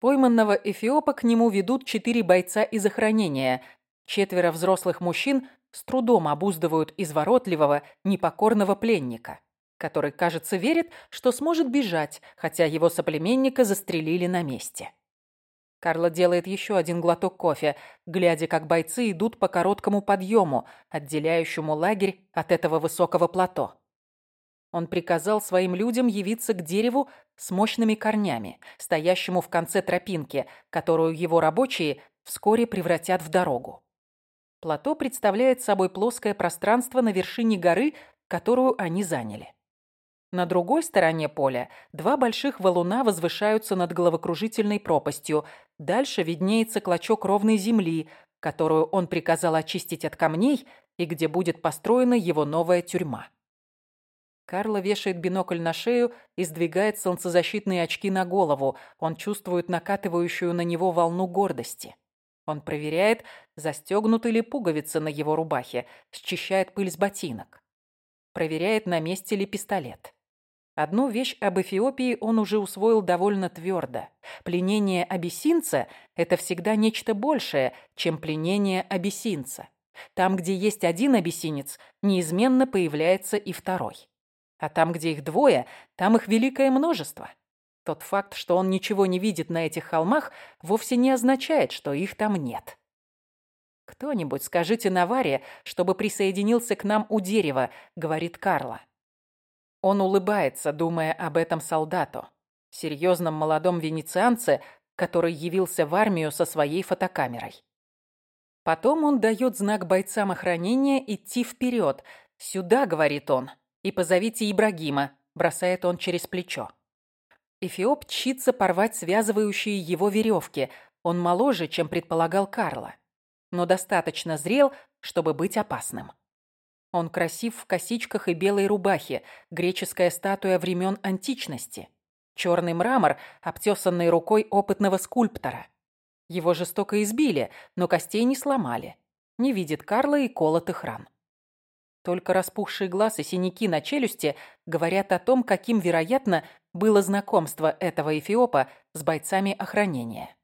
Пойманного эфиопа к нему ведут четыре бойца из охранения. Четверо взрослых мужчин с трудом обуздывают изворотливого, непокорного пленника, который, кажется, верит, что сможет бежать, хотя его соплеменника застрелили на месте. Карла делает еще один глоток кофе, глядя, как бойцы идут по короткому подъему, отделяющему лагерь от этого высокого плато. Он приказал своим людям явиться к дереву с мощными корнями, стоящему в конце тропинки, которую его рабочие вскоре превратят в дорогу. Плато представляет собой плоское пространство на вершине горы, которую они заняли. На другой стороне поля два больших валуна возвышаются над головокружительной пропастью. Дальше виднеется клочок ровной земли, которую он приказал очистить от камней и где будет построена его новая тюрьма. Карло вешает бинокль на шею и сдвигает солнцезащитные очки на голову. Он чувствует накатывающую на него волну гордости. Он проверяет, застегнуты ли пуговицы на его рубахе, счищает пыль с ботинок. Проверяет, на месте ли пистолет. Одну вещь об Эфиопии он уже усвоил довольно твердо. Пленение абиссинца – это всегда нечто большее, чем пленение абиссинца. Там, где есть один абиссинец, неизменно появляется и второй. А там, где их двое, там их великое множество. Тот факт, что он ничего не видит на этих холмах, вовсе не означает, что их там нет. «Кто-нибудь скажите Наваре, чтобы присоединился к нам у дерева», — говорит Карла. Он улыбается, думая об этом солдату, серьезном молодом венецианце, который явился в армию со своей фотокамерой. Потом он дает знак бойцам охранения идти вперед. «Сюда», — говорит он, — «и позовите Ибрагима», — бросает он через плечо. Эфиоп чится порвать связывающие его веревки. Он моложе, чем предполагал Карла, но достаточно зрел, чтобы быть опасным. Он красив в косичках и белой рубахе, греческая статуя времен античности. Черный мрамор, обтесанный рукой опытного скульптора. Его жестоко избили, но костей не сломали. Не видит Карла и колотых ран. Только распухший глаз и синяки на челюсти говорят о том, каким, вероятно, было знакомство этого эфиопа с бойцами охранения.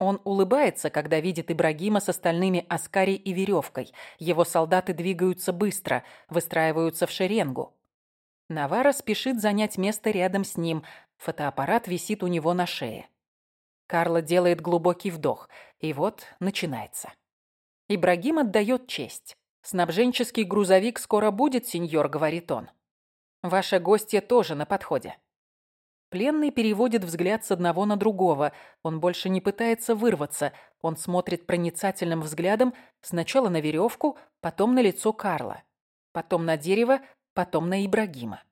Он улыбается, когда видит Ибрагима с остальными Аскари и веревкой. Его солдаты двигаются быстро, выстраиваются в шеренгу. Навара спешит занять место рядом с ним. Фотоаппарат висит у него на шее. Карло делает глубокий вдох. И вот начинается. Ибрагим отдает честь. «Снабженческий грузовик скоро будет, сеньор», — говорит он. «Ваша гостья тоже на подходе». Пленный переводит взгляд с одного на другого. Он больше не пытается вырваться. Он смотрит проницательным взглядом сначала на веревку, потом на лицо Карла, потом на дерево, потом на Ибрагима.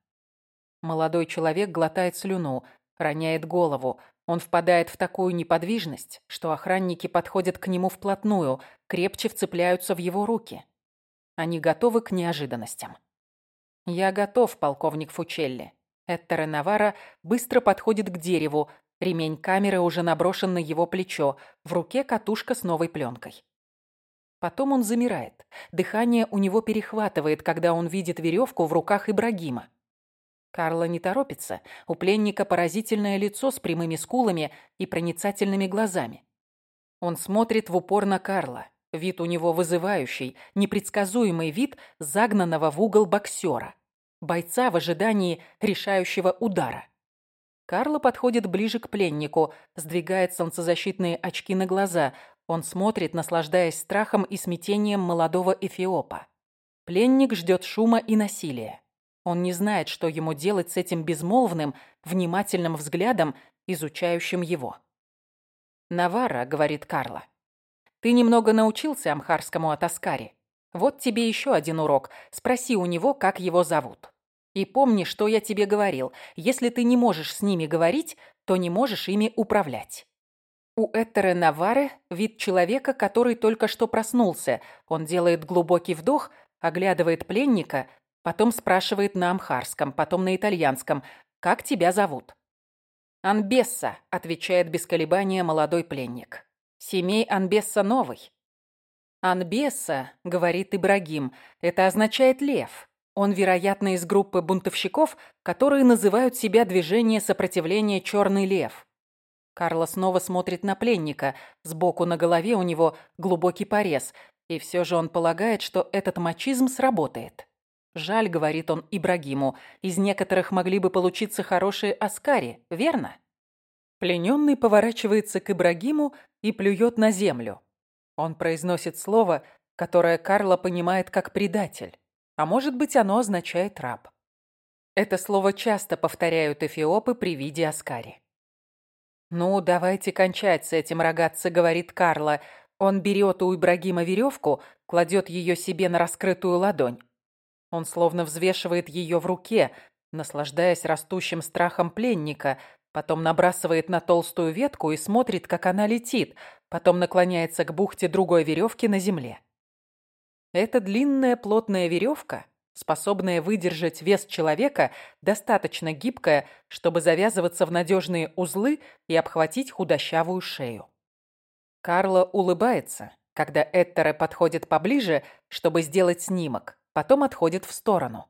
Молодой человек глотает слюну, роняет голову. Он впадает в такую неподвижность, что охранники подходят к нему вплотную, крепче вцепляются в его руки. Они готовы к неожиданностям. «Я готов, полковник Фучелли», Эттере Навара быстро подходит к дереву. Ремень камеры уже наброшен на его плечо. В руке катушка с новой пленкой. Потом он замирает. Дыхание у него перехватывает, когда он видит веревку в руках Ибрагима. Карла не торопится. У пленника поразительное лицо с прямыми скулами и проницательными глазами. Он смотрит в упор на Карла. Вид у него вызывающий, непредсказуемый вид загнанного в угол боксера бойца в ожидании решающего удара. Карло подходит ближе к пленнику, сдвигает солнцезащитные очки на глаза. Он смотрит, наслаждаясь страхом и смятением молодого эфиопа. Пленник ждет шума и насилия. Он не знает, что ему делать с этим безмолвным, внимательным взглядом, изучающим его. «Навара», — говорит Карло, — «ты немного научился амхарскому от Аскари. Вот тебе еще один урок. Спроси у него, как его зовут. И помни, что я тебе говорил. Если ты не можешь с ними говорить, то не можешь ими управлять. У Эттере Наваре вид человека, который только что проснулся. Он делает глубокий вдох, оглядывает пленника, потом спрашивает на амхарском, потом на итальянском, «Как тебя зовут?» «Анбесса», — отвечает без колебания молодой пленник. «Семей Анбесса новый. «Анбеса», — говорит Ибрагим, — «это означает лев. Он, вероятно, из группы бунтовщиков, которые называют себя движение сопротивления «Черный лев». Карло снова смотрит на пленника. Сбоку на голове у него глубокий порез. И все же он полагает, что этот мачизм сработает. «Жаль», — говорит он Ибрагиму, — «из некоторых могли бы получиться хорошие аскари, верно?» Плененный поворачивается к Ибрагиму и плюет на землю. Он произносит слово, которое Карло понимает как «предатель», а может быть, оно означает «раб». Это слово часто повторяют эфиопы при виде аскари. «Ну, давайте кончать с этим, рогатцы», — говорит Карла. Он берет у Ибрагима веревку, кладет ее себе на раскрытую ладонь. Он словно взвешивает ее в руке, наслаждаясь растущим страхом пленника, потом набрасывает на толстую ветку и смотрит, как она летит, потом наклоняется к бухте другой веревки на земле. Эта длинная плотная веревка, способная выдержать вес человека, достаточно гибкая, чтобы завязываться в надежные узлы и обхватить худощавую шею. Карла улыбается, когда Эттере подходит поближе, чтобы сделать снимок потом отходит в сторону.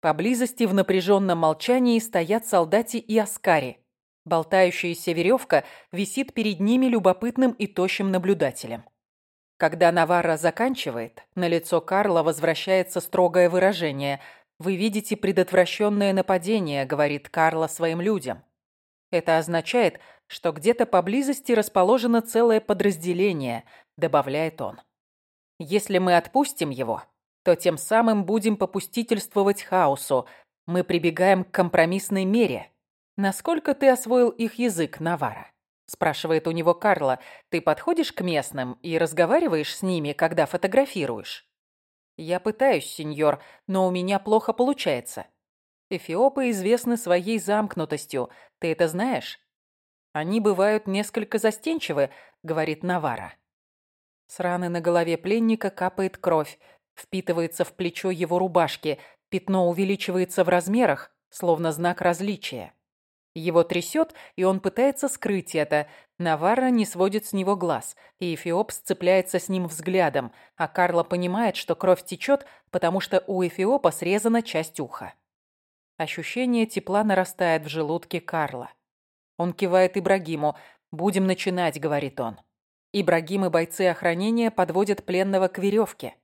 Поблизости в напряженном молчании стоят солдати и аскари. Болтающаяся веревка висит перед ними любопытным и тощим наблюдателем. Когда Наварра заканчивает, на лицо Карла возвращается строгое выражение. «Вы видите предотвращенное нападение», — говорит Карла своим людям. Это означает, что где-то поблизости расположено целое подразделение, добавляет он. Если мы отпустим его, то тем самым будем попустительствовать хаосу. Мы прибегаем к компромиссной мере. Насколько ты освоил их язык, Навара? Спрашивает у него Карла. Ты подходишь к местным и разговариваешь с ними, когда фотографируешь? Я пытаюсь, сеньор, но у меня плохо получается. Эфиопы известны своей замкнутостью. Ты это знаешь? Они бывают несколько застенчивы, говорит Навара. С раны на голове пленника капает кровь впитывается в плечо его рубашки, пятно увеличивается в размерах, словно знак различия. Его трясет, и он пытается скрыть это. Наварра не сводит с него глаз, и Эфиоп сцепляется с ним взглядом, а Карло понимает, что кровь течет, потому что у Эфиопа срезана часть уха. Ощущение тепла нарастает в желудке Карла. Он кивает Ибрагиму. «Будем начинать», — говорит он. Ибрагим и бойцы охранения подводят пленного к веревке.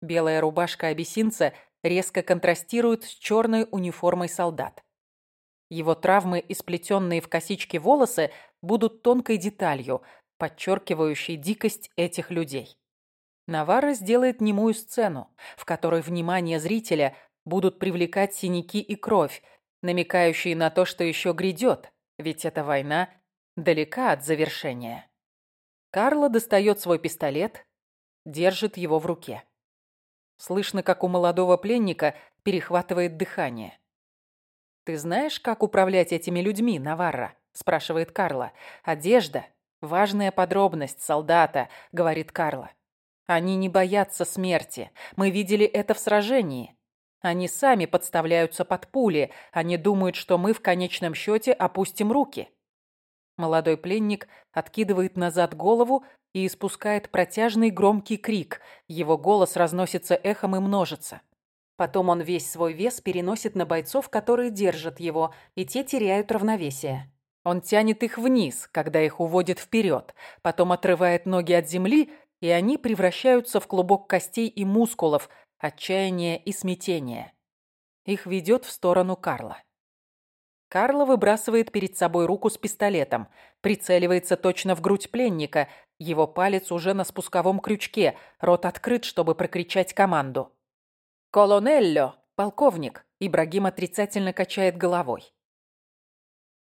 Белая рубашка абиссинца резко контрастирует с черной униформой солдат. Его травмы и сплетенные в косички волосы будут тонкой деталью, подчеркивающей дикость этих людей. Наварра сделает немую сцену, в которой внимание зрителя будут привлекать синяки и кровь, намекающие на то, что еще грядет, ведь эта война далека от завершения. Карло достает свой пистолет, держит его в руке. Слышно, как у молодого пленника перехватывает дыхание. «Ты знаешь, как управлять этими людьми, Наварра?» – спрашивает Карла. «Одежда – важная подробность солдата», – говорит Карла. «Они не боятся смерти. Мы видели это в сражении. Они сами подставляются под пули. Они думают, что мы в конечном счете опустим руки». Молодой пленник откидывает назад голову и испускает протяжный громкий крик. Его голос разносится эхом и множится. Потом он весь свой вес переносит на бойцов, которые держат его, и те теряют равновесие. Он тянет их вниз, когда их уводит вперед, потом отрывает ноги от земли, и они превращаются в клубок костей и мускулов, отчаяния и смятения. Их ведет в сторону Карла. Карло выбрасывает перед собой руку с пистолетом, прицеливается точно в грудь пленника. Его палец уже на спусковом крючке, рот открыт, чтобы прокричать команду. «Колонелло! Полковник!» Ибрагим отрицательно качает головой.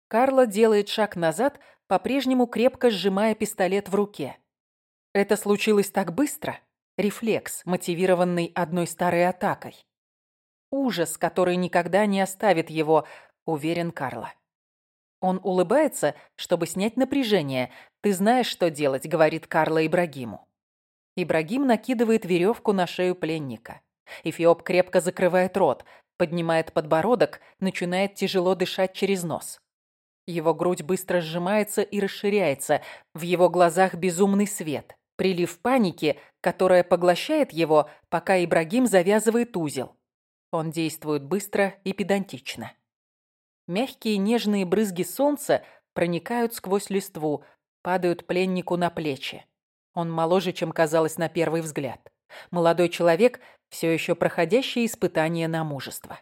Карло делает шаг назад, по-прежнему крепко сжимая пистолет в руке. Это случилось так быстро. Рефлекс, мотивированный одной старой атакой. Ужас, который никогда не оставит его, уверен Карло. Он улыбается, чтобы снять напряжение. «Ты знаешь, что делать», — говорит Карло Ибрагиму. Ибрагим накидывает веревку на шею пленника. Эфиоп крепко закрывает рот, поднимает подбородок, начинает тяжело дышать через нос. Его грудь быстро сжимается и расширяется, в его глазах безумный свет, прилив паники, которая поглощает его, пока Ибрагим завязывает узел. Он действует быстро и педантично. Мягкие нежные брызги солнца проникают сквозь листву, падают пленнику на плечи. Он моложе, чем казалось на первый взгляд. Молодой человек, все еще проходящий испытание на мужество.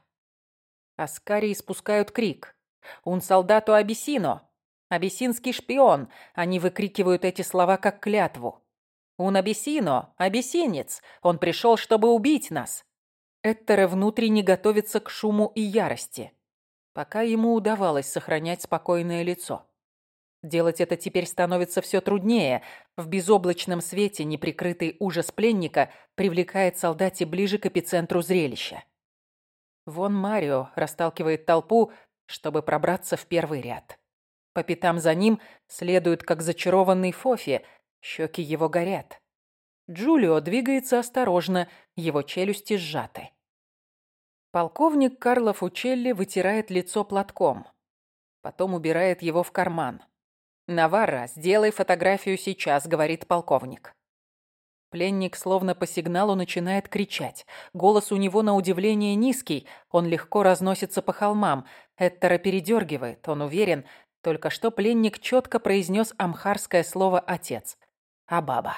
Аскари испускают крик. «Un солдату Абиссино!» «Абиссинский шпион!» Они выкрикивают эти слова как клятву. «Un Абиссино! Абиссинец! Он пришел, чтобы убить нас!» Эттере внутренне готовится к шуму и ярости. Пока ему удавалось сохранять спокойное лицо. Делать это теперь становится все труднее. В безоблачном свете неприкрытый ужас пленника привлекает солдате ближе к эпицентру зрелища. Вон Марио расталкивает толпу, чтобы пробраться в первый ряд. По пятам за ним следует, как зачарованный Фофи, щеки его горят. Джулио двигается осторожно, его челюсти сжаты. Полковник Карло Фучелли вытирает лицо платком. Потом убирает его в карман. «Наварра, сделай фотографию сейчас», — говорит полковник. Пленник словно по сигналу начинает кричать. Голос у него на удивление низкий, он легко разносится по холмам. Эттера передергивает, он уверен. Только что пленник четко произнес амхарское слово «отец». «Абаба».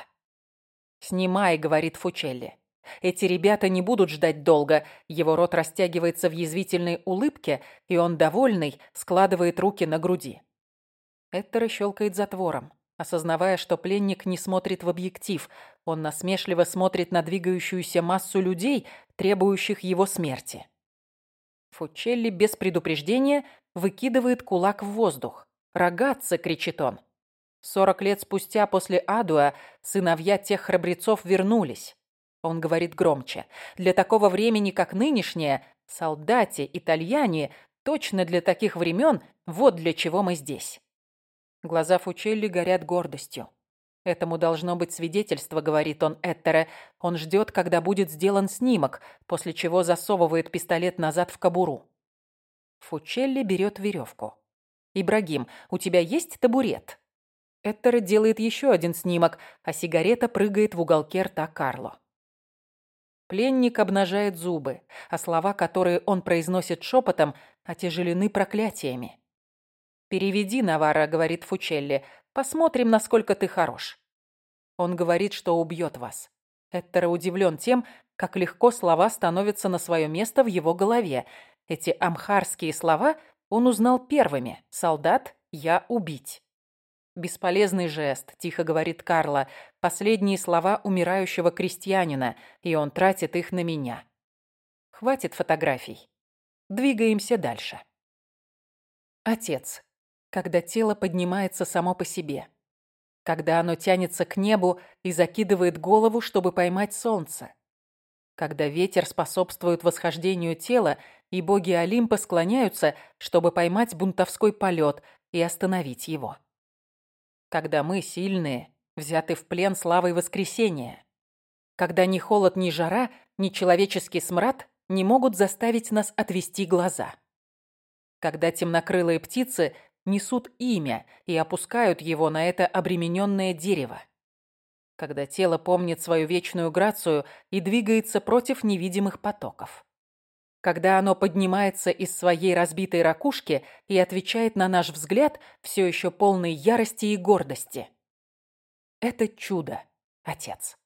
«Снимай», — говорит Фучелли. «Эти ребята не будут ждать долго». Его рот растягивается в язвительной улыбке, и он, довольный, складывает руки на груди. Эттера щелкает затвором, осознавая, что пленник не смотрит в объектив. Он насмешливо смотрит на двигающуюся массу людей, требующих его смерти. Фучелли без предупреждения выкидывает кулак в воздух. «Рогатца!» — кричит он. Сорок лет спустя после Адуа сыновья тех храбрецов вернулись. Он говорит громче. Для такого времени, как нынешнее, солдате, итальяне, точно для таких времен, вот для чего мы здесь. Глаза Фучелли горят гордостью. «Этому должно быть свидетельство», — говорит он Эттере. Он ждет, когда будет сделан снимок, после чего засовывает пистолет назад в кобуру. Фучелли берет веревку. «Ибрагим, у тебя есть табурет?» Эттере делает еще один снимок, а сигарета прыгает в уголке рта Карло. Пленник обнажает зубы, а слова, которые он произносит шепотом, отяжелены проклятиями. «Переведи, Навара», — говорит Фучелли. «Посмотрим, насколько ты хорош». Он говорит, что убьет вас. Эттеро удивлен тем, как легко слова становятся на свое место в его голове. Эти амхарские слова он узнал первыми. «Солдат, я убить». «Бесполезный жест», — тихо говорит Карла. «Последние слова умирающего крестьянина, и он тратит их на меня». Хватит фотографий. Двигаемся дальше. Отец когда тело поднимается само по себе, когда оно тянется к небу и закидывает голову, чтобы поймать солнце, когда ветер способствует восхождению тела, и боги Олимпа склоняются, чтобы поймать бунтовской полет и остановить его. Когда мы, сильные, взяты в плен славой воскресения, когда ни холод, ни жара, ни человеческий смрад не могут заставить нас отвести глаза. Когда темнокрылые птицы несут имя и опускают его на это обремененное дерево. Когда тело помнит свою вечную грацию и двигается против невидимых потоков. Когда оно поднимается из своей разбитой ракушки и отвечает на наш взгляд все еще полной ярости и гордости. Это чудо, Отец.